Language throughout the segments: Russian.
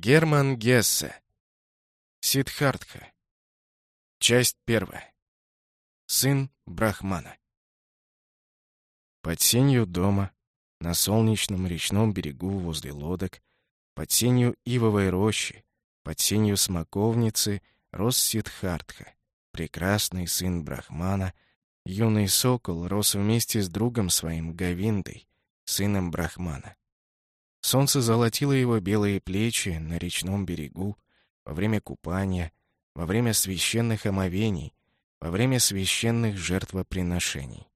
Герман Гессе. Сиддхартха. Часть первая. Сын Брахмана. Под сенью дома, на солнечном речном берегу возле лодок, под сенью ивовой рощи, под сенью смоковницы рос Сиддхартха, прекрасный сын Брахмана. Юный сокол рос вместе с другом своим Гавиндой, сыном Брахмана. Солнце золотило его белые плечи на речном берегу во время купания, во время священных омовений, во время священных жертвоприношений.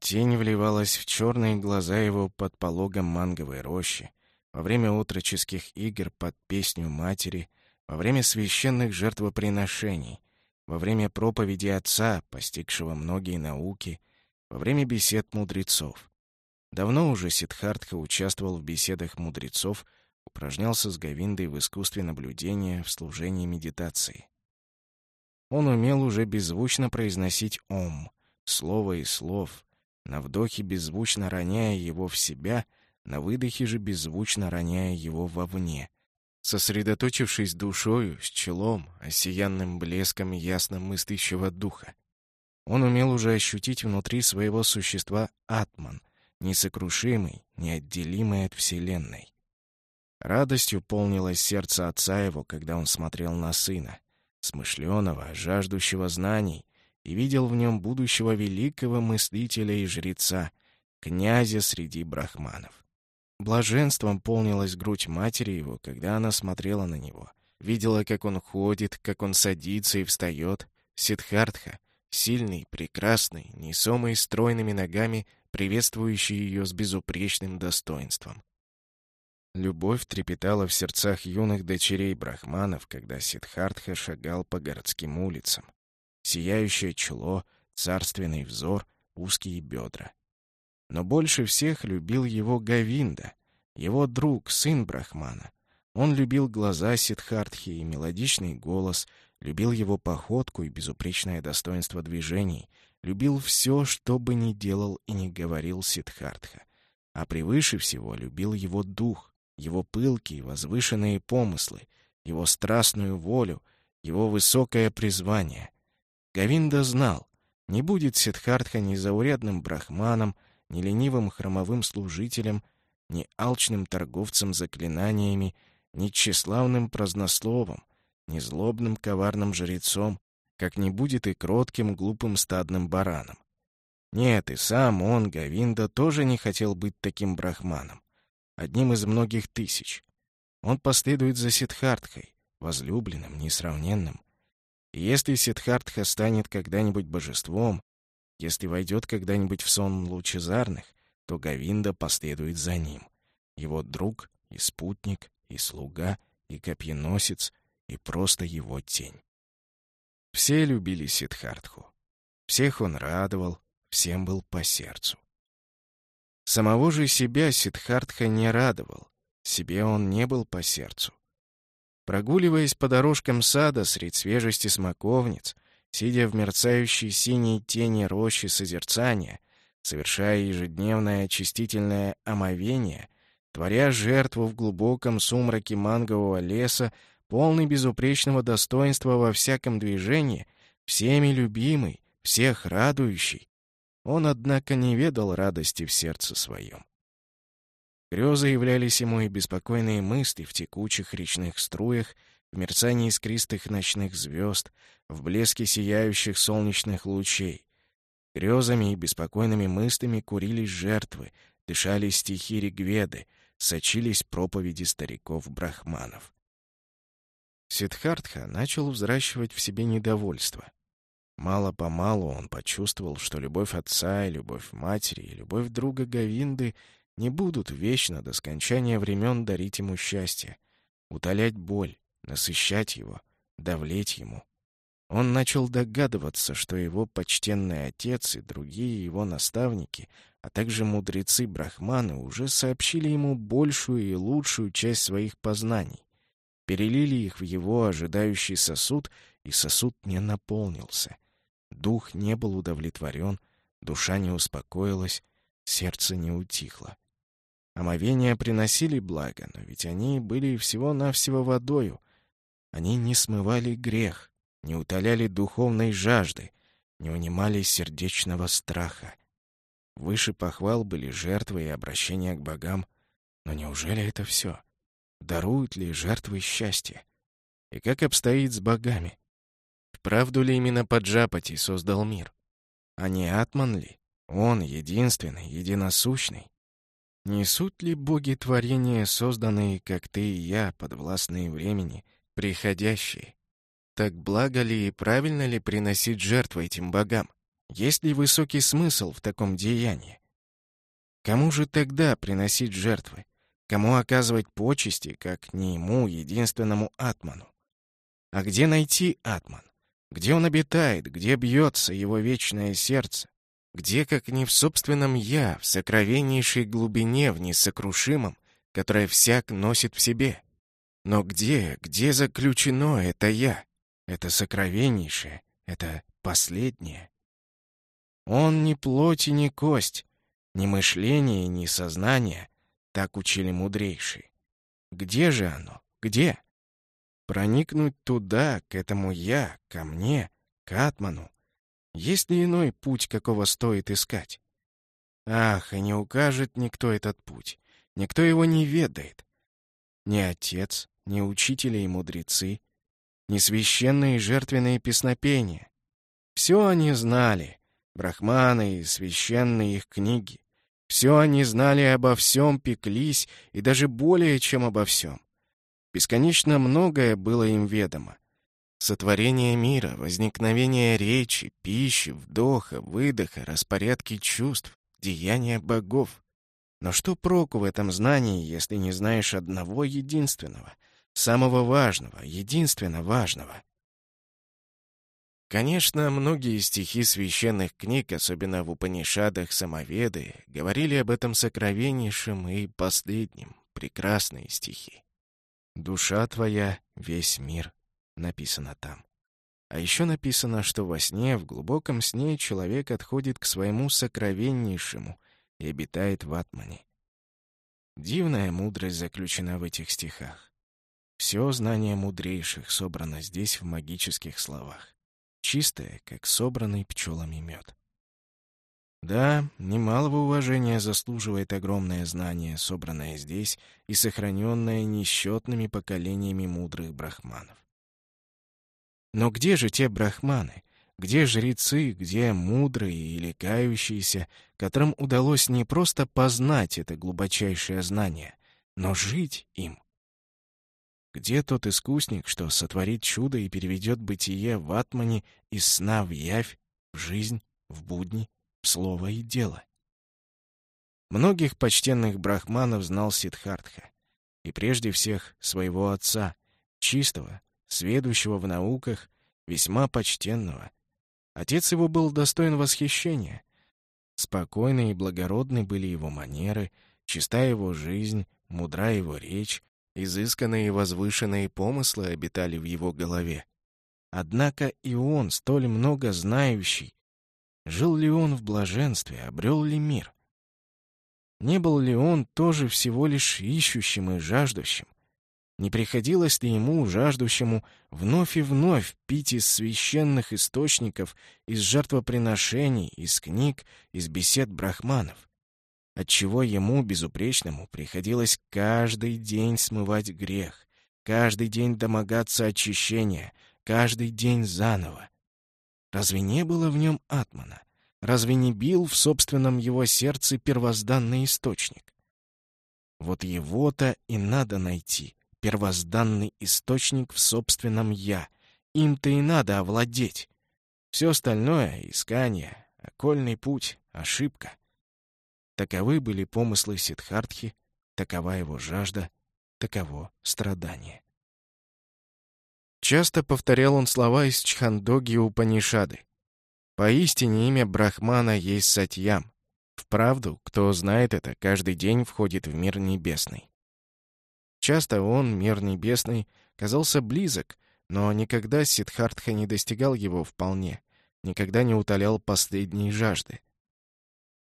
Тень вливалась в черные глаза его под пологом манговой рощи, во время утроческих игр под песню матери, во время священных жертвоприношений, во время проповеди отца, постигшего многие науки, во время бесед мудрецов. Давно уже Сиддхартха участвовал в беседах мудрецов, упражнялся с Говиндой в искусстве наблюдения, в служении медитации. Он умел уже беззвучно произносить «Ом», слово и слов, на вдохе беззвучно роняя его в себя, на выдохе же беззвучно роняя его вовне, сосредоточившись душою, с челом, осиянным блеском ясно мыслящего духа. Он умел уже ощутить внутри своего существа атман, несокрушимый, неотделимый от Вселенной. Радостью полнилось сердце отца его, когда он смотрел на сына, смышленого, жаждущего знаний, и видел в нем будущего великого мыслителя и жреца, князя среди брахманов. Блаженством полнилась грудь матери его, когда она смотрела на него, видела, как он ходит, как он садится и встает. Сиддхартха, сильный, прекрасный, несомый стройными ногами, приветствующий ее с безупречным достоинством. Любовь трепетала в сердцах юных дочерей брахманов, когда Сиддхартха шагал по городским улицам. Сияющее чело, царственный взор, узкие бедра. Но больше всех любил его Гавинда, его друг, сын брахмана. Он любил глаза Сиддхартхи и мелодичный голос, любил его походку и безупречное достоинство движений, любил все, что бы ни делал и ни говорил Сиддхартха. А превыше всего любил его дух, его пылкие, возвышенные помыслы, его страстную волю, его высокое призвание. Гавинда знал, не будет Сиддхартха ни заурядным брахманом, ни ленивым хромовым служителем, ни алчным торговцем заклинаниями, ни тщеславным празднословом, ни злобным коварным жрецом, как не будет и кротким глупым стадным бараном. Нет, и сам он, Гавинда, тоже не хотел быть таким брахманом, одним из многих тысяч. Он последует за Сидхартхой, возлюбленным, несравненным. И если Сидхартха станет когда-нибудь божеством, если войдет когда-нибудь в сон лучезарных, то Гавинда последует за ним. Его друг и спутник, и слуга, и копьеносец, и просто его тень. Все любили Сидхартху. Всех он радовал, всем был по сердцу. Самого же себя Сидхартха не радовал, себе он не был по сердцу. Прогуливаясь по дорожкам сада средь свежести смоковниц, сидя в мерцающей синей тени рощи созерцания, совершая ежедневное очистительное омовение, творя жертву в глубоком сумраке мангового леса, полный безупречного достоинства во всяком движении, всеми любимый, всех радующий, он, однако, не ведал радости в сердце своем. Грезы являлись ему и беспокойные мысли в текучих речных струях, в мерцании искристых ночных звезд, в блеске сияющих солнечных лучей. Грезами и беспокойными мыслями курились жертвы, дышали стихи Ригведы, сочились проповеди стариков-брахманов. Сиддхартха начал взращивать в себе недовольство. Мало-помалу он почувствовал, что любовь отца и любовь матери и любовь друга Гавинды не будут вечно до скончания времен дарить ему счастье, утолять боль, насыщать его, давлеть ему. Он начал догадываться, что его почтенный отец и другие его наставники, а также мудрецы-брахманы уже сообщили ему большую и лучшую часть своих познаний перелили их в его ожидающий сосуд, и сосуд не наполнился. Дух не был удовлетворен, душа не успокоилась, сердце не утихло. Омовения приносили благо, но ведь они были всего-навсего водою. Они не смывали грех, не утоляли духовной жажды, не унимали сердечного страха. Выше похвал были жертвы и обращения к богам. Но неужели это все? Даруют ли жертвы счастье? И как обстоит с богами? Правду ли именно Паджапати создал мир? А не Атман ли? Он единственный, единосущный. Несут ли боги творения, созданные, как ты и я, подвластные времени, приходящие? Так благо ли и правильно ли приносить жертвы этим богам? Есть ли высокий смысл в таком деянии? Кому же тогда приносить жертвы? Кому оказывать почести, как не ему, единственному Атману? А где найти Атман? Где он обитает? Где бьется его вечное сердце? Где, как не в собственном «я», в сокровеннейшей глубине, в несокрушимом, которое всяк носит в себе? Но где, где заключено это «я», это сокровеннейшее, это последнее? Он ни и ни кость, ни мышление, ни сознание, так учили мудрейшие. Где же оно? Где? Проникнуть туда, к этому «я», ко мне, к Атману. Есть ли иной путь, какого стоит искать? Ах, и не укажет никто этот путь. Никто его не ведает. Ни отец, ни учители и мудрецы, ни священные жертвенные песнопения. Все они знали, брахманы и священные их книги. Все они знали обо всем, пеклись, и даже более, чем обо всем. Бесконечно многое было им ведомо. Сотворение мира, возникновение речи, пищи, вдоха, выдоха, распорядки чувств, деяния богов. Но что проку в этом знании, если не знаешь одного единственного, самого важного, единственно важного? Конечно, многие стихи священных книг, особенно в Упанишадах Самоведы, говорили об этом сокровеннейшем и последнем, прекрасные стихи. «Душа твоя — весь мир», написано там. А еще написано, что во сне, в глубоком сне, человек отходит к своему сокровеннейшему и обитает в атмане. Дивная мудрость заключена в этих стихах. Все знание мудрейших собрано здесь в магических словах. Чистое, как собранный пчелами мед. Да, немалого уважения заслуживает огромное знание, собранное здесь и сохраненное несчетными поколениями мудрых брахманов. Но где же те брахманы? Где жрецы, где мудрые или кающиеся, которым удалось не просто познать это глубочайшее знание, но жить им? Где тот искусник, что сотворит чудо и переведет бытие в атмане из сна в явь, в жизнь, в будни, в слово и дело. Многих почтенных брахманов знал Сиддхартха, и прежде всех своего отца, чистого, сведущего в науках, весьма почтенного. Отец его был достоин восхищения. Спокойны и благородны были его манеры, чиста его жизнь, мудра его речь, изысканные и возвышенные помыслы обитали в его голове. Однако и он, столь много знающий, Жил ли он в блаженстве, обрел ли мир? Не был ли он тоже всего лишь ищущим и жаждущим? Не приходилось ли ему, жаждущему, вновь и вновь пить из священных источников, из жертвоприношений, из книг, из бесед брахманов? Отчего ему, безупречному, приходилось каждый день смывать грех, каждый день домогаться очищения, каждый день заново? Разве не было в нем атмана? Разве не бил в собственном его сердце первозданный источник? Вот его-то и надо найти, первозданный источник в собственном «я». Им-то и надо овладеть. Все остальное — искание, окольный путь, ошибка. Таковы были помыслы Сиддхартхи, такова его жажда, таково страдание. Часто повторял он слова из Чхандоги Упанишады. Поистине имя Брахмана есть Сатьям. Вправду, кто знает это, каждый день входит в мир небесный. Часто он, мир небесный, казался близок, но никогда Сиддхартха не достигал его вполне, никогда не утолял последней жажды.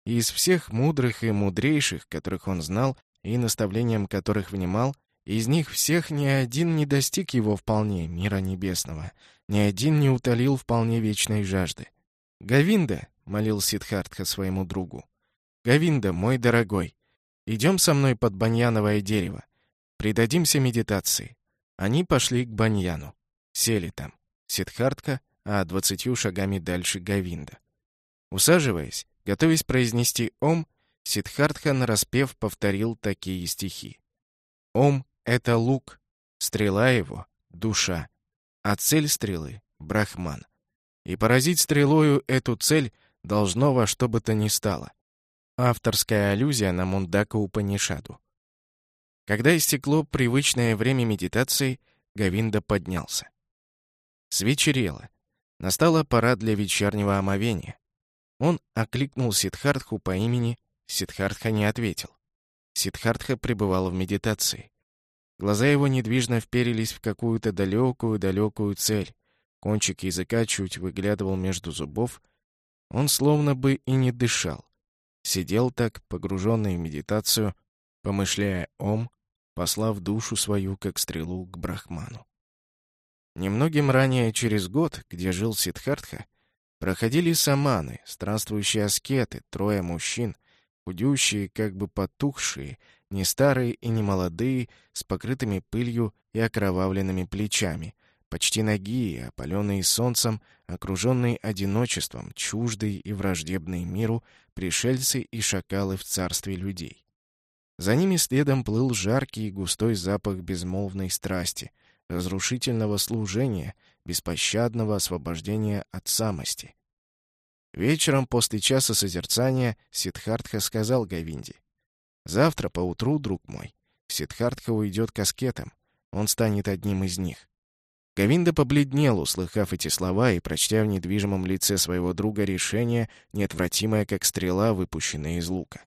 И из всех мудрых и мудрейших, которых он знал, и наставлениям которых внимал, из них всех ни один не достиг его вполне мира небесного, ни один не утолил вполне вечной жажды. «Гавинда», — молил Сидхартха своему другу, — «Гавинда, мой дорогой, идем со мной под баньяновое дерево, придадимся медитации». Они пошли к баньяну, сели там, Сидхартха, а двадцатью шагами дальше Гавинда. Усаживаясь, готовясь произнести «Ом», Сидхартха нараспев повторил такие стихи. «Ом — это лук, стрела его — душа, а цель стрелы — брахман. И поразить стрелою эту цель должно во что бы то ни стало». Авторская аллюзия на Мундака Упанишаду. Когда истекло привычное время медитации, Гавинда поднялся. Свечерело. Настала пора для вечернего омовения. Он окликнул Сидхартху по имени, Сидхартха не ответил. Сидхартха пребывал в медитации. Глаза его недвижно вперились в какую-то далекую-далекую цель. Кончик языка чуть выглядывал между зубов. Он словно бы и не дышал. Сидел так, погруженный в медитацию, помышляя ом, послав душу свою, как стрелу, к Брахману. Немногим ранее, через год, где жил Сидхартха, проходили саманы, странствующие аскеты, трое мужчин, худющие, как бы потухшие, не старые и не молодые, с покрытыми пылью и окровавленными плечами, почти ноги, опаленные солнцем, окруженные одиночеством, чуждые и враждебные миру, пришельцы и шакалы в царстве людей. За ними следом плыл жаркий и густой запах безмолвной страсти — разрушительного служения, беспощадного освобождения от самости. Вечером после часа созерцания Сидхартха сказал Гавинди, «Завтра поутру, друг мой, Сидхартха уйдет к аскетам, он станет одним из них». Гавинда побледнел, услыхав эти слова и прочтя в недвижимом лице своего друга решение, неотвратимое, как стрела, выпущенная из лука.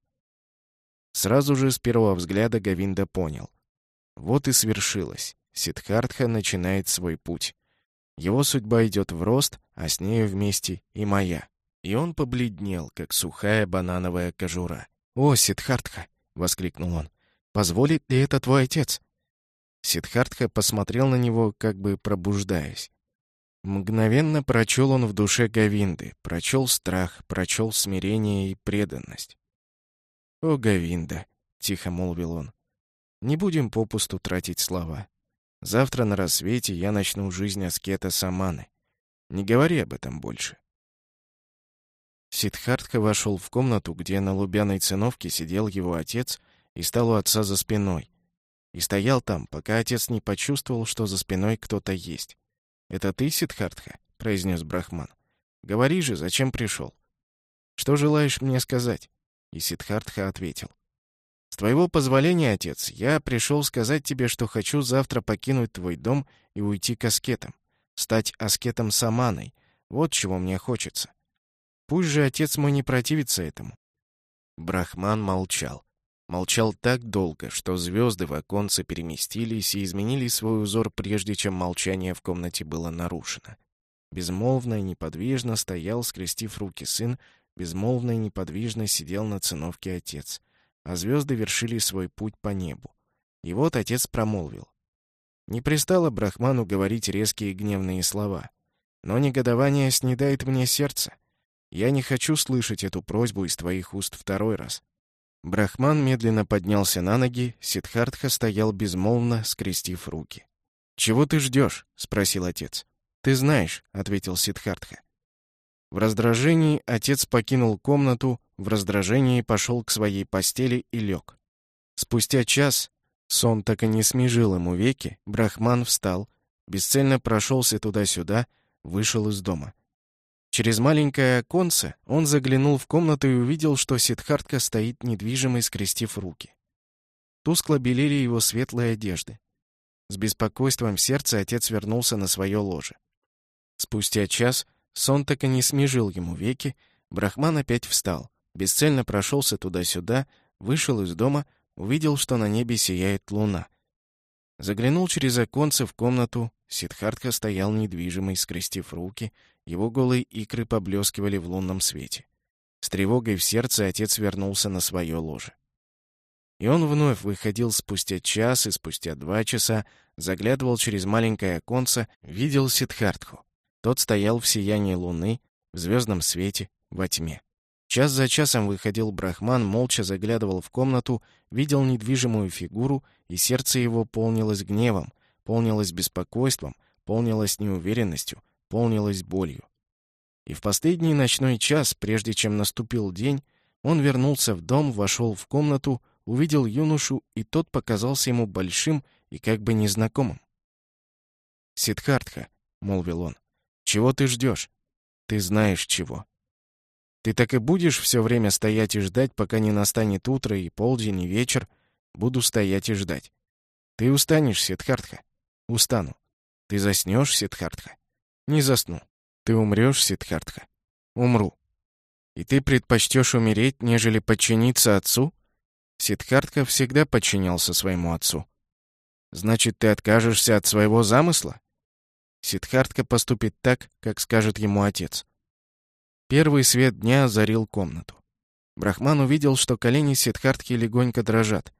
Сразу же с первого взгляда Гавинда понял. Вот и свершилось. Сидхартха начинает свой путь. Его судьба идет в рост, а с нею вместе и моя. И он побледнел, как сухая банановая кожура. «О, Сидхартха!» — воскликнул он. «Позволит ли это твой отец?» Сидхартха посмотрел на него, как бы пробуждаясь. Мгновенно прочел он в душе Гавинды, прочел страх, прочел смирение и преданность. «О, Гавинда!» — тихо молвил он. «Не будем попусту тратить слова. Завтра на рассвете я начну жизнь аскета Саманы. Не говори об этом больше. Сидхартха вошел в комнату, где на лубяной циновке сидел его отец и стал у отца за спиной. И стоял там, пока отец не почувствовал, что за спиной кто-то есть. «Это ты, Сидхартха?» — произнес Брахман. «Говори же, зачем пришел?» «Что желаешь мне сказать?» И Сидхартха ответил. С твоего позволения, отец, я пришел сказать тебе, что хочу завтра покинуть твой дом и уйти к аскетам. Стать аскетом Саманой. Вот чего мне хочется. Пусть же отец мой не противится этому. Брахман молчал. Молчал так долго, что звезды в оконце переместились и изменили свой узор, прежде чем молчание в комнате было нарушено. Безмолвно и неподвижно стоял, скрестив руки сын, безмолвно и неподвижно сидел на циновке отец — а звезды вершили свой путь по небу. И вот отец промолвил. Не пристало Брахману говорить резкие гневные слова. Но негодование снедает мне сердце. Я не хочу слышать эту просьбу из твоих уст второй раз. Брахман медленно поднялся на ноги, Сидхартха стоял безмолвно, скрестив руки. «Чего ты ждешь?» — спросил отец. «Ты знаешь», — ответил Сидхартха. В раздражении отец покинул комнату, в раздражении пошел к своей постели и лег. Спустя час, сон так и не смежил ему веки, Брахман встал, бесцельно прошелся туда-сюда, вышел из дома. Через маленькое оконце он заглянул в комнату и увидел, что Сидхартка стоит недвижимый, скрестив руки. Тускло белели его светлые одежды. С беспокойством в сердце отец вернулся на свое ложе. Спустя час Сон так и не смежил ему веки, Брахман опять встал, бесцельно прошелся туда-сюда, вышел из дома, увидел, что на небе сияет луна. Заглянул через оконце в комнату, Сидхартха стоял недвижимый, скрестив руки, его голые икры поблескивали в лунном свете. С тревогой в сердце отец вернулся на свое ложе. И он вновь выходил спустя час и спустя два часа, заглядывал через маленькое оконце, видел Сидхартху. Тот стоял в сиянии луны, в звездном свете, во тьме. Час за часом выходил Брахман, молча заглядывал в комнату, видел недвижимую фигуру, и сердце его полнилось гневом, полнилось беспокойством, полнилось неуверенностью, полнилось болью. И в последний ночной час, прежде чем наступил день, он вернулся в дом, вошел в комнату, увидел юношу, и тот показался ему большим и как бы незнакомым. «Сидхартха», — молвил он, — «чего ты ждешь? Ты знаешь чего. Ты так и будешь все время стоять и ждать, пока не настанет утро и полдень, и вечер. Буду стоять и ждать. Ты устанешь, Сидхартха? Устану. Ты заснешь, Сидхартха? Не засну. Ты умрешь, Сидхартха? Умру. И ты предпочтешь умереть, нежели подчиниться отцу? Сидхартха всегда подчинялся своему отцу. Значит, ты откажешься от своего замысла? Сидхартха поступит так, как скажет ему отец. Первый свет дня озарил комнату. Брахман увидел, что колени Сидхартки легонько дрожат.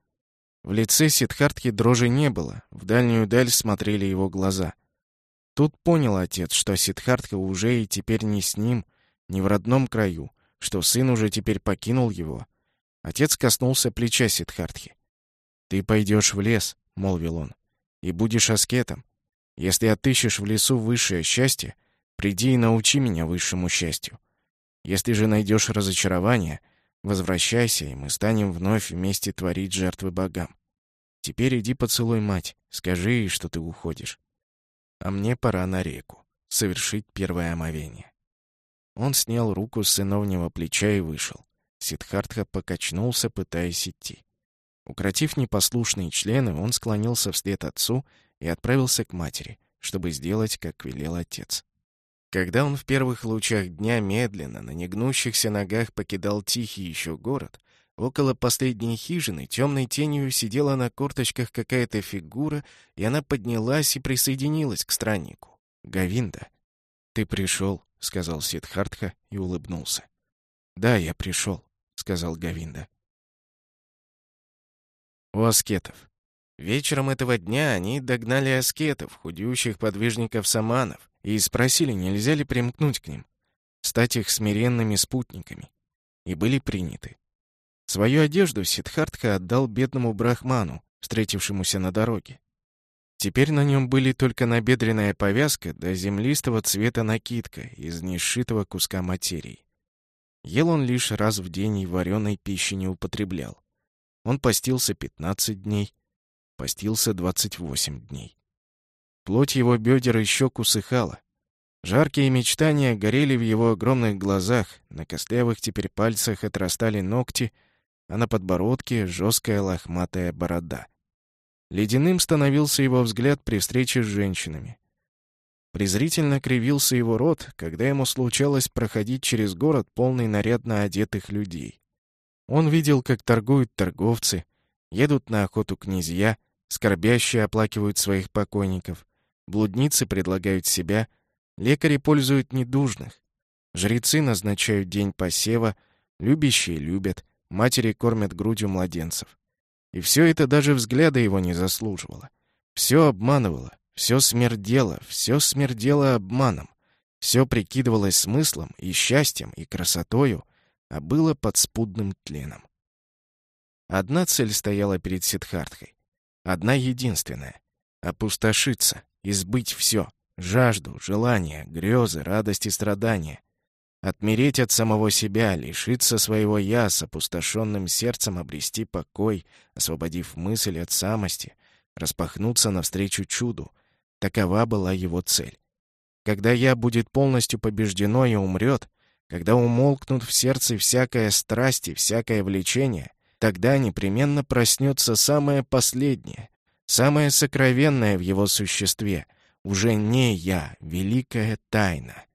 В лице Сидхартки дрожи не было, в дальнюю даль смотрели его глаза. Тут понял отец, что Сидхартка уже и теперь не с ним, не в родном краю, что сын уже теперь покинул его. Отец коснулся плеча Сидхартхи. «Ты пойдешь в лес», — молвил он, — «и будешь аскетом. Если отыщешь в лесу высшее счастье, приди и научи меня высшему счастью. Если же найдешь разочарование, возвращайся, и мы станем вновь вместе творить жертвы богам. Теперь иди поцелуй мать, скажи ей, что ты уходишь. А мне пора на реку, совершить первое омовение. Он снял руку с сыновнего плеча и вышел. Сидхартха покачнулся, пытаясь идти. Укротив непослушные члены, он склонился вслед отцу и отправился к матери, чтобы сделать, как велел отец. Когда он в первых лучах дня медленно, на негнущихся ногах покидал тихий еще город, около последней хижины темной тенью сидела на корточках какая-то фигура, и она поднялась и присоединилась к страннику. «Гавинда, ты пришел», — сказал Сидхартха и улыбнулся. «Да, я пришел», — сказал Гавинда. У аскетов. Вечером этого дня они догнали аскетов, худеющих подвижников-саманов, и спросили, нельзя ли примкнуть к ним, стать их смиренными спутниками. И были приняты. Свою одежду Сидхартха отдал бедному брахману, встретившемуся на дороге. Теперь на нем были только набедренная повязка да землистого цвета накидка из несшитого куска материи. Ел он лишь раз в день и вареной пищи не употреблял. Он постился 15 дней, постился 28 дней. Плоть его бедер и щек усыхала. Жаркие мечтания горели в его огромных глазах, на костлявых теперь пальцах отрастали ногти, а на подбородке — жесткая лохматая борода. Ледяным становился его взгляд при встрече с женщинами. Презрительно кривился его рот, когда ему случалось проходить через город, полный нарядно одетых людей. Он видел, как торгуют торговцы, едут на охоту князья, скорбящие оплакивают своих покойников, Блудницы предлагают себя, лекари пользуют недужных, жрецы назначают день посева, любящие любят, матери кормят грудью младенцев. И все это даже взгляда его не заслуживало. Все обманывало, все смердело, все смердело обманом. Все прикидывалось смыслом и счастьем, и красотою, а было подспудным тленом. Одна цель стояла перед Сидхартхой. Одна единственная — опустошиться, избыть все — жажду, желание, грезы, радость и страдания. Отмереть от самого себя, лишиться своего «я», с опустошенным сердцем обрести покой, освободив мысль от самости, распахнуться навстречу чуду. Такова была его цель. Когда «я» будет полностью побеждено и умрет, когда умолкнут в сердце всякая страсть и всякое влечение, тогда непременно проснется самое последнее, Самое сокровенное в его существе уже не я, великая тайна.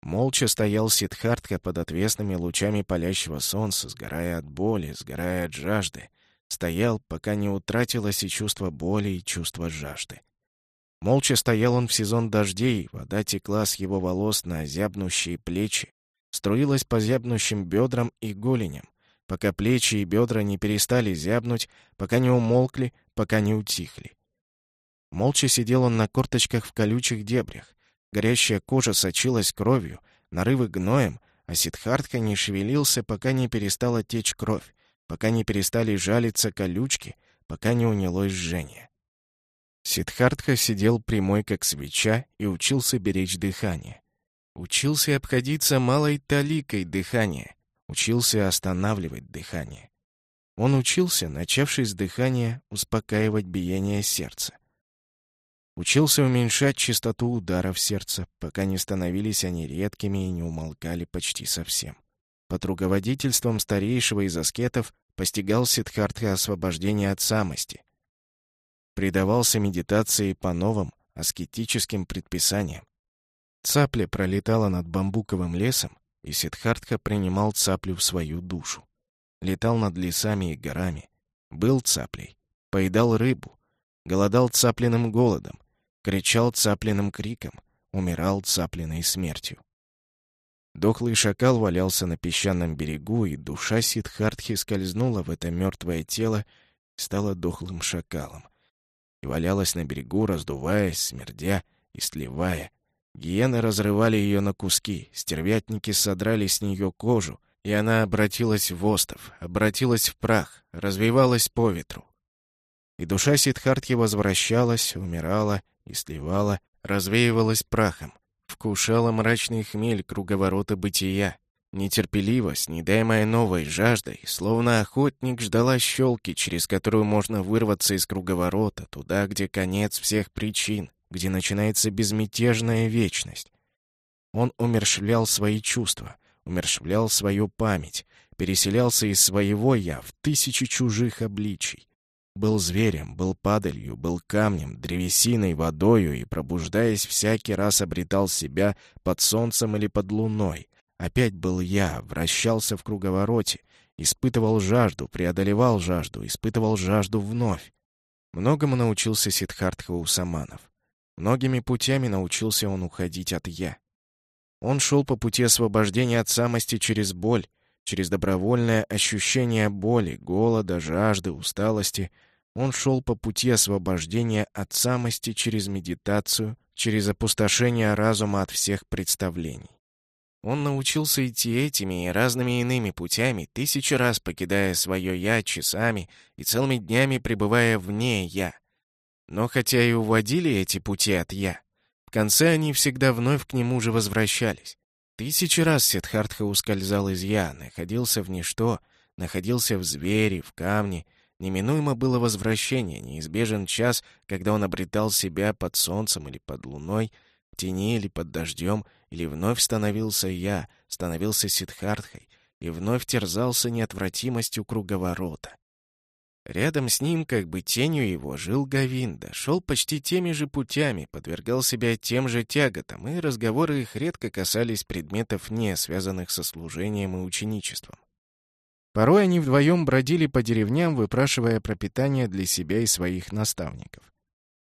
Молча стоял Сидхартха под отвесными лучами палящего солнца, сгорая от боли, сгорая от жажды. Стоял, пока не утратилось и чувство боли, и чувство жажды. Молча стоял он в сезон дождей, вода текла с его волос на зябнущие плечи, струилась по зябнущим бедрам и голеням, пока плечи и бедра не перестали зябнуть, пока не умолкли, пока не утихли. Молча сидел он на корточках в колючих дебрях. Горящая кожа сочилась кровью, нарывы гноем, а Сидхартха не шевелился, пока не перестала течь кровь, пока не перестали жалиться колючки, пока не унялось жжение. Сидхартха сидел прямой, как свеча, и учился беречь дыхание. Учился обходиться малой таликой дыхания, учился останавливать дыхание. Он учился, начавший с дыхания, успокаивать биение сердца. Учился уменьшать частоту ударов сердца, пока не становились они редкими и не умолкали почти совсем. Под руководительством старейшего из аскетов постигал Сиддхартха освобождение от самости. Предавался медитации по новым, аскетическим предписаниям. Цапля пролетала над бамбуковым лесом, и Сиддхартха принимал цаплю в свою душу. Летал над лесами и горами. Был цаплей. Поедал рыбу. Голодал цаплиным голодом. Кричал цаплиным криком. Умирал цаплиной смертью. Дохлый шакал валялся на песчаном берегу, и душа Сидхартхи скользнула в это мертвое тело и стала дохлым шакалом. И валялась на берегу, раздуваясь, смердя и сливая. Гиены разрывали ее на куски, стервятники содрали с нее кожу, и она обратилась в остов, обратилась в прах, развивалась по ветру. И душа Сидхартхи возвращалась, умирала и сливала, развеивалась прахом, вкушала мрачный хмель круговорота бытия. Нетерпеливо, с недаемой новой жаждой, словно охотник ждала щелки, через которую можно вырваться из круговорота, туда, где конец всех причин, где начинается безмятежная вечность. Он умершвлял свои чувства, умершвлял свою память, переселялся из своего «я» в тысячи чужих обличий. Был зверем, был падалью, был камнем, древесиной, водою и, пробуждаясь, всякий раз обретал себя под солнцем или под луной. Опять был я, вращался в круговороте, испытывал жажду, преодолевал жажду, испытывал жажду вновь. Многому научился Сиддхартха у саманов. Многими путями научился он уходить от «я». Он шел по пути освобождения от самости через боль, через добровольное ощущение боли, голода, жажды, усталости. Он шел по пути освобождения от самости через медитацию, через опустошение разума от всех представлений. Он научился идти этими и разными иными путями, тысячи раз покидая свое «я» часами и целыми днями пребывая вне «я». Но хотя и уводили эти пути от «я», в конце они всегда вновь к нему же возвращались. Тысячи раз Сиддхартха ускользал из «я», находился в ничто, находился в звере, в камне. Неминуемо было возвращение, неизбежен час, когда он обретал себя под солнцем или под луной, в тени или под дождем, или вновь становился «я», становился Сиддхартхой, и вновь терзался неотвратимостью круговорота. Рядом с ним, как бы тенью его, жил Гавинда, шел почти теми же путями, подвергал себя тем же тяготам, и разговоры их редко касались предметов, не связанных со служением и ученичеством. Порой они вдвоем бродили по деревням, выпрашивая пропитание для себя и своих наставников.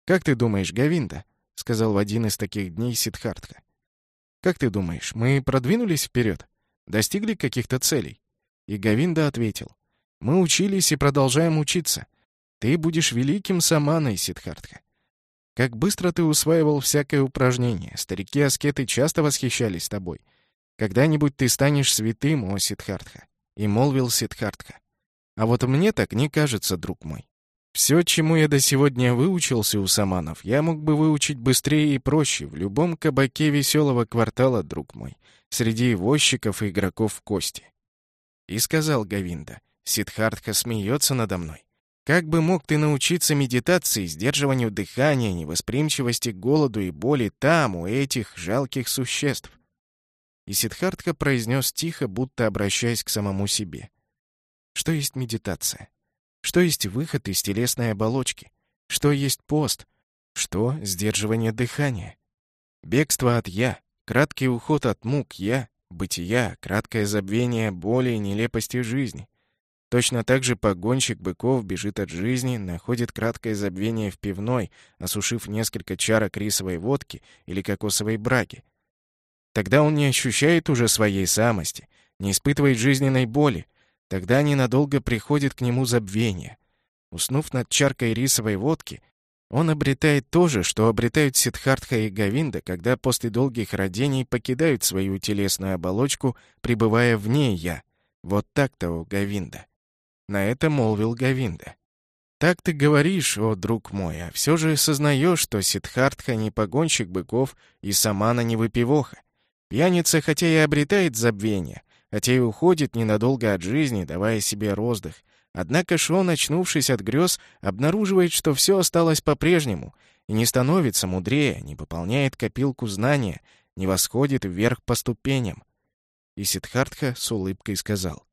«Как ты думаешь, Гавинда?» — сказал в один из таких дней Сидхартха. «Как ты думаешь, мы продвинулись вперед? Достигли каких-то целей?» И Гавинда ответил. Мы учились и продолжаем учиться. Ты будешь великим саманой, Сидхартха. Как быстро ты усваивал всякое упражнение. Старики-аскеты часто восхищались тобой. Когда-нибудь ты станешь святым, о Сидхартха. И молвил Сидхартха. А вот мне так не кажется, друг мой. Все, чему я до сегодня выучился у саманов, я мог бы выучить быстрее и проще в любом кабаке веселого квартала, друг мой, среди возчиков и игроков в кости. И сказал Гавинда, Сидхартха смеется надо мной. Как бы мог ты научиться медитации, сдерживанию дыхания, невосприимчивости к голоду и боли там, у этих жалких существ? И Сидхартха произнес тихо, будто обращаясь к самому себе. Что есть медитация? Что есть выход из телесной оболочки? Что есть пост? Что сдерживание дыхания? Бегство от «я», краткий уход от мук «я», бытия, краткое забвение боли и нелепости жизни — Точно так же погонщик быков бежит от жизни, находит краткое забвение в пивной, осушив несколько чарок рисовой водки или кокосовой браги. Тогда он не ощущает уже своей самости, не испытывает жизненной боли, Тогда ненадолго приходит к нему забвение. Уснув над чаркой рисовой водки, он обретает то же, что обретают Сиддхартха и Гавинда, когда после долгих родений покидают свою телесную оболочку, пребывая вне «я». Вот так-то у Гавинда. На это молвил Гавинда. «Так ты говоришь, о друг мой, а все же сознаешь, что Сиддхартха не погонщик быков и Самана не выпивоха. Пьяница хотя и обретает забвение, хотя и уходит ненадолго от жизни, давая себе роздых, Однако Шон, очнувшись от грез, обнаруживает, что все осталось по-прежнему, и не становится мудрее, не пополняет копилку знания, не восходит вверх по ступеням. И Сиддхартха с улыбкой сказал.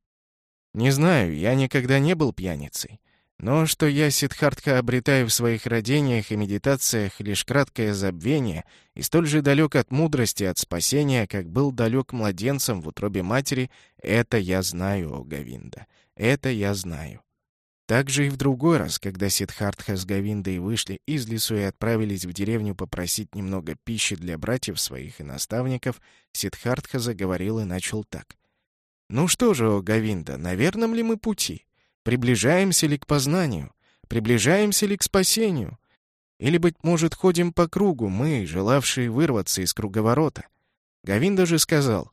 «Не знаю, я никогда не был пьяницей, но что я, Сиддхартха, обретаю в своих родениях и медитациях лишь краткое забвение и столь же далек от мудрости, от спасения, как был далек младенцем в утробе матери, это я знаю, о Гавинда. Это я знаю. Также и в другой раз, когда Сидхартха с Гавиндой вышли из лесу и отправились в деревню попросить немного пищи для братьев своих и наставников, Сидхартха заговорил и начал так. «Ну что же, Гавинда, на верном ли мы пути? Приближаемся ли к познанию? Приближаемся ли к спасению? Или, быть может, ходим по кругу, мы, желавшие вырваться из круговорота?» Гавинда же сказал,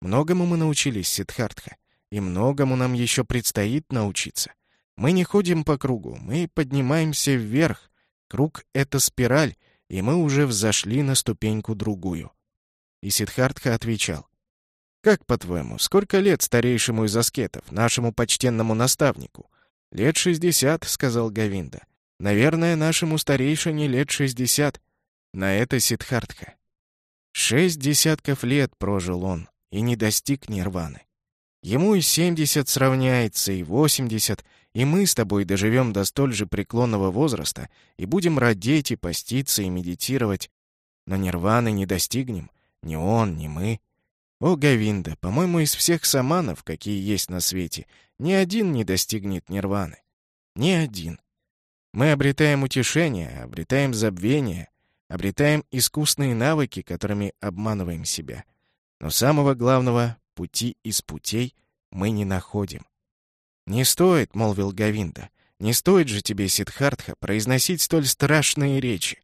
«Многому мы научились, Сидхартха и многому нам еще предстоит научиться. Мы не ходим по кругу, мы поднимаемся вверх. Круг — это спираль, и мы уже взошли на ступеньку другую. И Сидхартха отвечал. «Как, по-твоему, сколько лет старейшему из аскетов, нашему почтенному наставнику?» «Лет шестьдесят», — сказал Гавинда. «Наверное, нашему старейшине лет шестьдесят». На это Сидхартха. Шесть десятков лет прожил он и не достиг нирваны. Ему и 70 сравняется, и 80, и мы с тобой доживем до столь же преклонного возраста и будем родить и поститься и медитировать. Но нирваны не достигнем, ни он, ни мы. О, Гавинда, по-моему, из всех саманов, какие есть на свете, ни один не достигнет нирваны. Ни один. Мы обретаем утешение, обретаем забвение, обретаем искусные навыки, которыми обманываем себя. Но самого главного пути из путей мы не находим. «Не стоит», — молвил Гавинда, — «не стоит же тебе, Сидхартха, произносить столь страшные речи.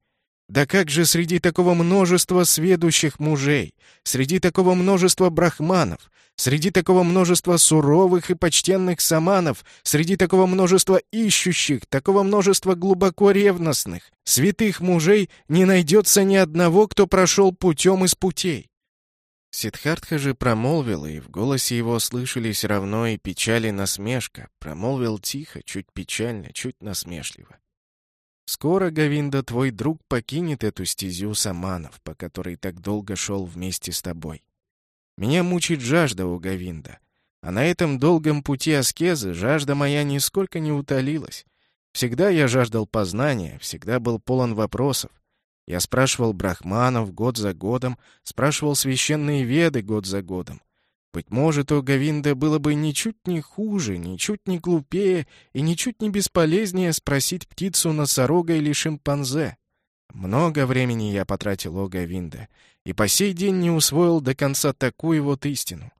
Да как же среди такого множества сведущих мужей, среди такого множества брахманов, среди такого множества суровых и почтенных саманов, среди такого множества ищущих, такого множества глубоко ревностных, святых мужей не найдется ни одного, кто прошел путем из путей. Сидхартха же промолвил, и в голосе его слышались равно и печаль и насмешка. Промолвил тихо, чуть печально, чуть насмешливо. «Скоро, Гавинда, твой друг покинет эту стезю саманов, по которой так долго шел вместе с тобой. Меня мучит жажда у Гавинда, а на этом долгом пути аскезы жажда моя нисколько не утолилась. Всегда я жаждал познания, всегда был полон вопросов. Я спрашивал брахманов год за годом, спрашивал священные веды год за годом. Быть может, у Гавинда было бы ничуть не хуже, ничуть не глупее и ничуть не бесполезнее спросить птицу-носорога или шимпанзе. Много времени я потратил о Гавинда, и по сей день не усвоил до конца такую вот истину.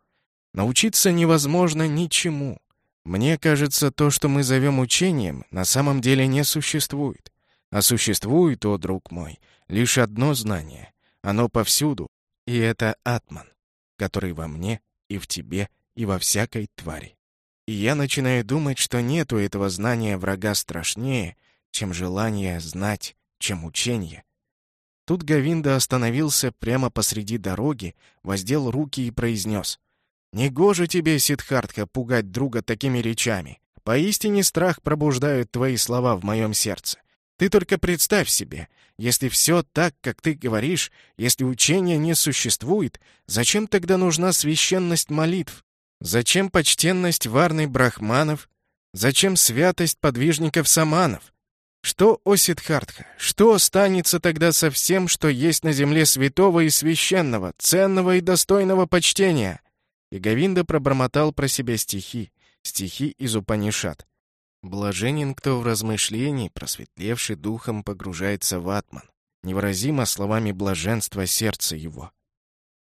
Научиться невозможно ничему. Мне кажется, то, что мы зовем учением, на самом деле не существует. А существует, о друг мой, лишь одно знание. Оно повсюду, и это атман, который во мне и в тебе и во всякой твари. И я начинаю думать, что нету этого знания врага страшнее, чем желание знать, чем учение. Тут Гавинда остановился прямо посреди дороги, воздел руки и произнес. «Негоже тебе, Сидхартха, пугать друга такими речами. Поистине страх пробуждают твои слова в моем сердце. Ты только представь себе, если все так, как ты говоришь, если учения не существует, зачем тогда нужна священность молитв? Зачем почтенность варной брахманов? Зачем святость подвижников саманов? Что, о Сиддхартха, что останется тогда со всем, что есть на земле святого и священного, ценного и достойного почтения? И Гавинда пробормотал про себя стихи, стихи из Упанишат. Блаженен, кто в размышлении, просветлевший духом, погружается в атман, невыразимо словами блаженства сердца его.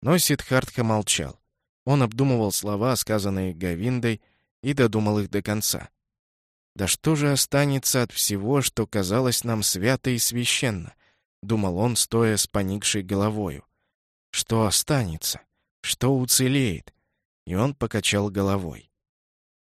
Но Сиддхартха молчал. Он обдумывал слова, сказанные Гавиндой, и додумал их до конца. «Да что же останется от всего, что казалось нам свято и священно?» — думал он, стоя с поникшей головою. «Что останется? Что уцелеет?» И он покачал головой.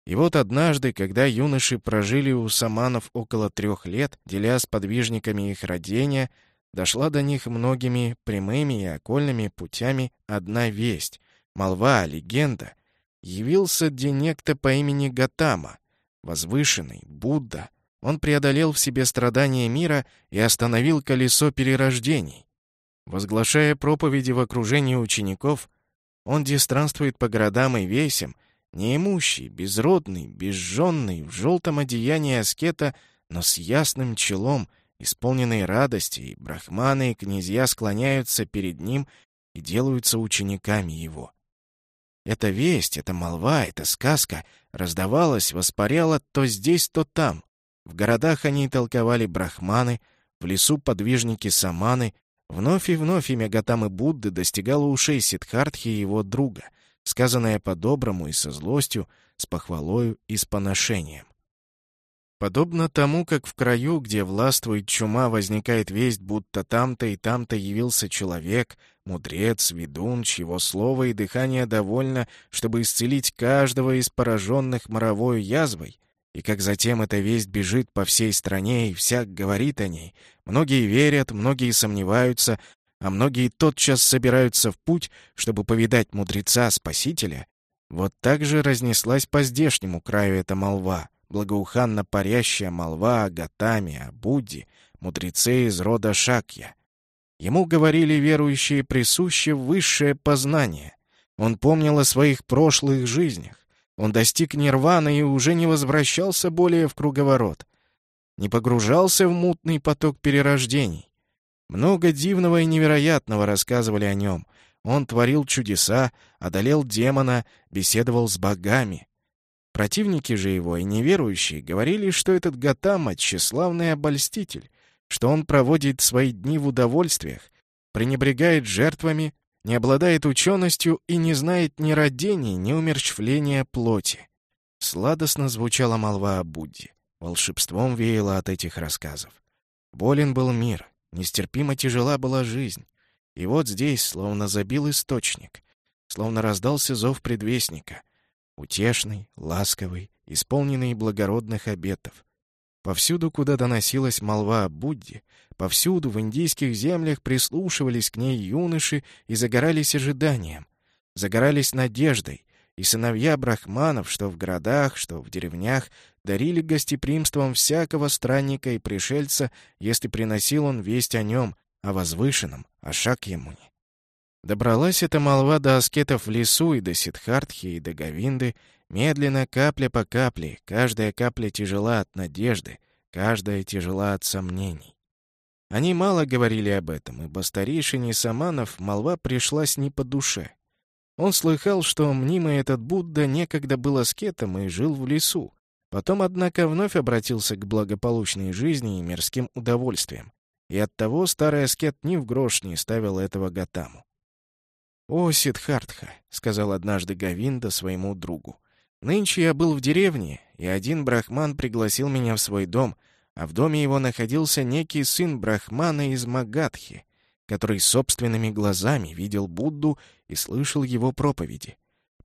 И вот однажды, когда юноши прожили у саманов около трех лет, деля с подвижниками их родения, дошла до них многими прямыми и окольными путями одна весть, молва, легенда. Явился где некто по имени Гатама, возвышенный, Будда. Он преодолел в себе страдания мира и остановил колесо перерождений. Возглашая проповеди в окружении учеников, он дистранствует по городам и весям, неимущий, безродный, безженный, в желтом одеянии аскета, но с ясным челом, исполненный радости, и брахманы и князья склоняются перед ним и делаются учениками его. Эта весть, эта молва, эта сказка раздавалась, воспаряла то здесь, то там. В городах они толковали брахманы, в лесу подвижники саманы, вновь и вновь имя Гатамы Будды достигало ушей Сидхартхи и его друга, сказанное по-доброму и со злостью, с похвалою и с поношением. Подобно тому, как в краю, где властвует чума, возникает весть, будто там-то и там-то явился человек, мудрец, ведун, чьего слова и дыхания довольно, чтобы исцелить каждого из пораженных моровой язвой, и как затем эта весть бежит по всей стране, и всяк говорит о ней, многие верят, многие сомневаются, а многие тотчас собираются в путь, чтобы повидать мудреца-спасителя, вот так же разнеслась по здешнему краю эта молва — благоуханно парящая молва о Гатаме, о Будде, мудреце из рода Шакья. Ему говорили верующие присуще высшее познание. Он помнил о своих прошлых жизнях. Он достиг нирваны и уже не возвращался более в круговорот. Не погружался в мутный поток перерождений. Много дивного и невероятного рассказывали о нем. Он творил чудеса, одолел демона, беседовал с богами. Противники же его и неверующие говорили, что этот Гатама — тщеславный обольститель, что он проводит свои дни в удовольствиях, пренебрегает жертвами, не обладает ученостью и не знает ни родений, ни умерщвления плоти. Сладостно звучала молва о Будде. Волшебством веяло от этих рассказов. Болен был мир, нестерпимо тяжела была жизнь. И вот здесь словно забил источник, словно раздался зов предвестника утешный, ласковый, исполненный благородных обетов. Повсюду, куда доносилась молва о Будде, повсюду в индийских землях прислушивались к ней юноши и загорались ожиданием, загорались надеждой, и сыновья брахманов, что в городах, что в деревнях, дарили гостеприимством всякого странника и пришельца, если приносил он весть о нем, о возвышенном, о Шакьямуне. Добралась эта молва до аскетов в лесу и до Сидхартхи, и до Гавинды, медленно, капля по капле, каждая капля тяжела от надежды, каждая тяжела от сомнений. Они мало говорили об этом, ибо старейшине Саманов молва пришлась не по душе. Он слыхал, что мнимый этот Будда некогда был аскетом и жил в лесу. Потом, однако, вновь обратился к благополучной жизни и мирским удовольствиям. И оттого старый аскет ни в грош не ставил этого Гатаму. «О, Сидхартха», — сказал однажды Гавинда своему другу, — «нынче я был в деревне, и один брахман пригласил меня в свой дом, а в доме его находился некий сын брахмана из Магадхи, который собственными глазами видел Будду и слышал его проповеди.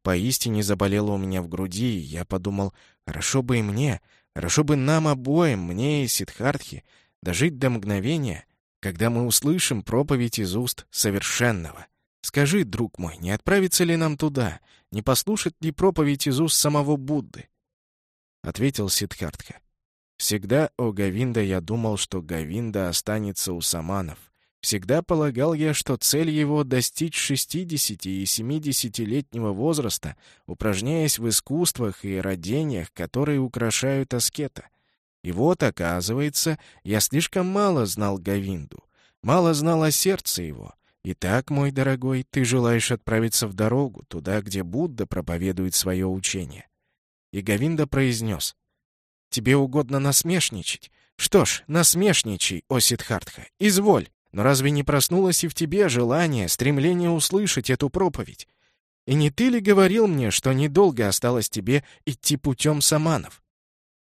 Поистине заболело у меня в груди, и я подумал, хорошо бы и мне, хорошо бы нам обоим, мне и Сидхартхе, дожить до мгновения, когда мы услышим проповедь из уст совершенного». Скажи, друг мой, не отправиться ли нам туда? Не послушать ли проповедь из уст самого Будды?» Ответил Сидхартха. «Всегда о Гавинда я думал, что Гавинда останется у саманов. Всегда полагал я, что цель его — достичь 60 и 70-летнего возраста, упражняясь в искусствах и родениях, которые украшают аскета. И вот, оказывается, я слишком мало знал Гавинду, мало знал о сердце его». Итак, мой дорогой, ты желаешь отправиться в дорогу, туда, где Будда проповедует свое учение. И Гавинда произнес, «Тебе угодно насмешничать? Что ж, насмешничай, о Сидхартха, изволь. Но разве не проснулось и в тебе желание, стремление услышать эту проповедь? И не ты ли говорил мне, что недолго осталось тебе идти путем саманов?»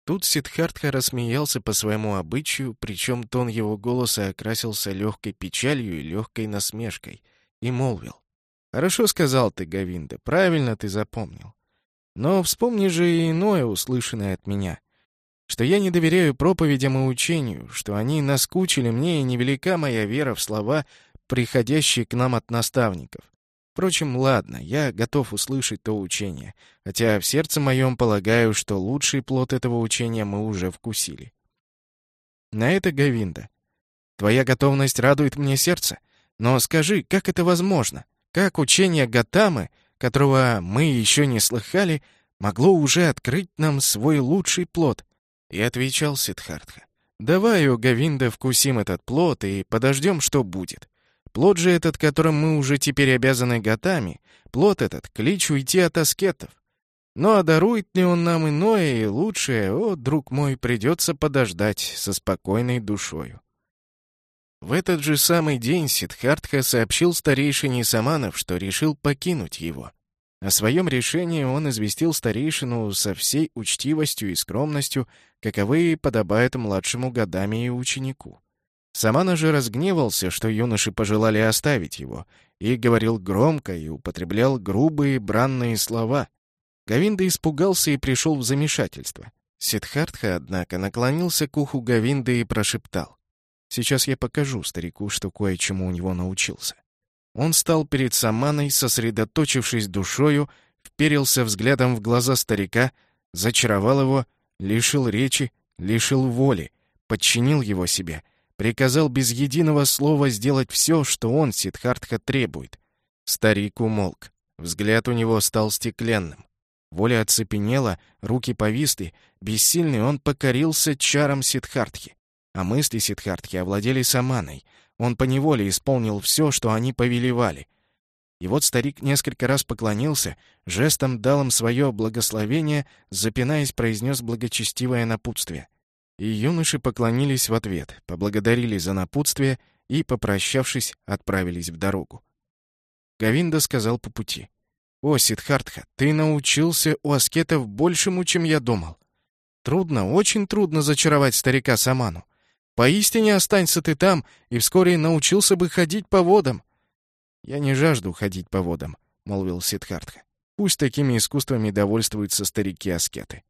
Тут Сидхартха рассмеялся по своему обычаю, причем тон его голоса окрасился легкой печалью и легкой насмешкой, и молвил. «Хорошо сказал ты, Гавинда, правильно ты запомнил. Но вспомни же и иное, услышанное от меня, что я не доверяю проповедям и учению, что они наскучили мне, и невелика моя вера в слова, приходящие к нам от наставников. Впрочем, ладно, я готов услышать то учение, хотя в сердце моем полагаю, что лучший плод этого учения мы уже вкусили. На это Гавинда. Твоя готовность радует мне сердце, но скажи, как это возможно? Как учение Гатамы, которого мы еще не слыхали, могло уже открыть нам свой лучший плод? И отвечал Сидхартха. Давай, о Гавинда, вкусим этот плод и подождем, что будет. Плод же этот, которым мы уже теперь обязаны готами, плод этот — клич уйти от аскетов. Но одарует ли он нам иное и лучшее, о, друг мой, придется подождать со спокойной душою. В этот же самый день Сидхартха сообщил старейшине Саманов, что решил покинуть его. О своем решении он известил старейшину со всей учтивостью и скромностью, каковые подобают младшему годами и ученику. Самана же разгневался, что юноши пожелали оставить его, и говорил громко и употреблял грубые бранные слова. Гавинда испугался и пришел в замешательство. Сидхартха, однако, наклонился к уху Гавинды и прошептал. «Сейчас я покажу старику, что кое-чему у него научился». Он стал перед Саманой, сосредоточившись душою, вперился взглядом в глаза старика, зачаровал его, лишил речи, лишил воли, подчинил его себе — приказал без единого слова сделать все, что он, Сидхартха, требует. Старик умолк. Взгляд у него стал стеклянным. Воля оцепенела, руки повисли, бессильный он покорился чарам Сидхартхи. А мысли Сидхартхи овладели Саманой. Он поневоле исполнил все, что они повелевали. И вот старик несколько раз поклонился, жестом дал им свое благословение, запинаясь, произнес благочестивое напутствие. И юноши поклонились в ответ, поблагодарили за напутствие и, попрощавшись, отправились в дорогу. Гавинда сказал по пути. «О, Сидхартха, ты научился у аскетов большему, чем я думал. Трудно, очень трудно зачаровать старика Саману. Поистине останься ты там, и вскоре научился бы ходить по водам». «Я не жажду ходить по водам», — молвил Сидхартха. «Пусть такими искусствами довольствуются старики-аскеты».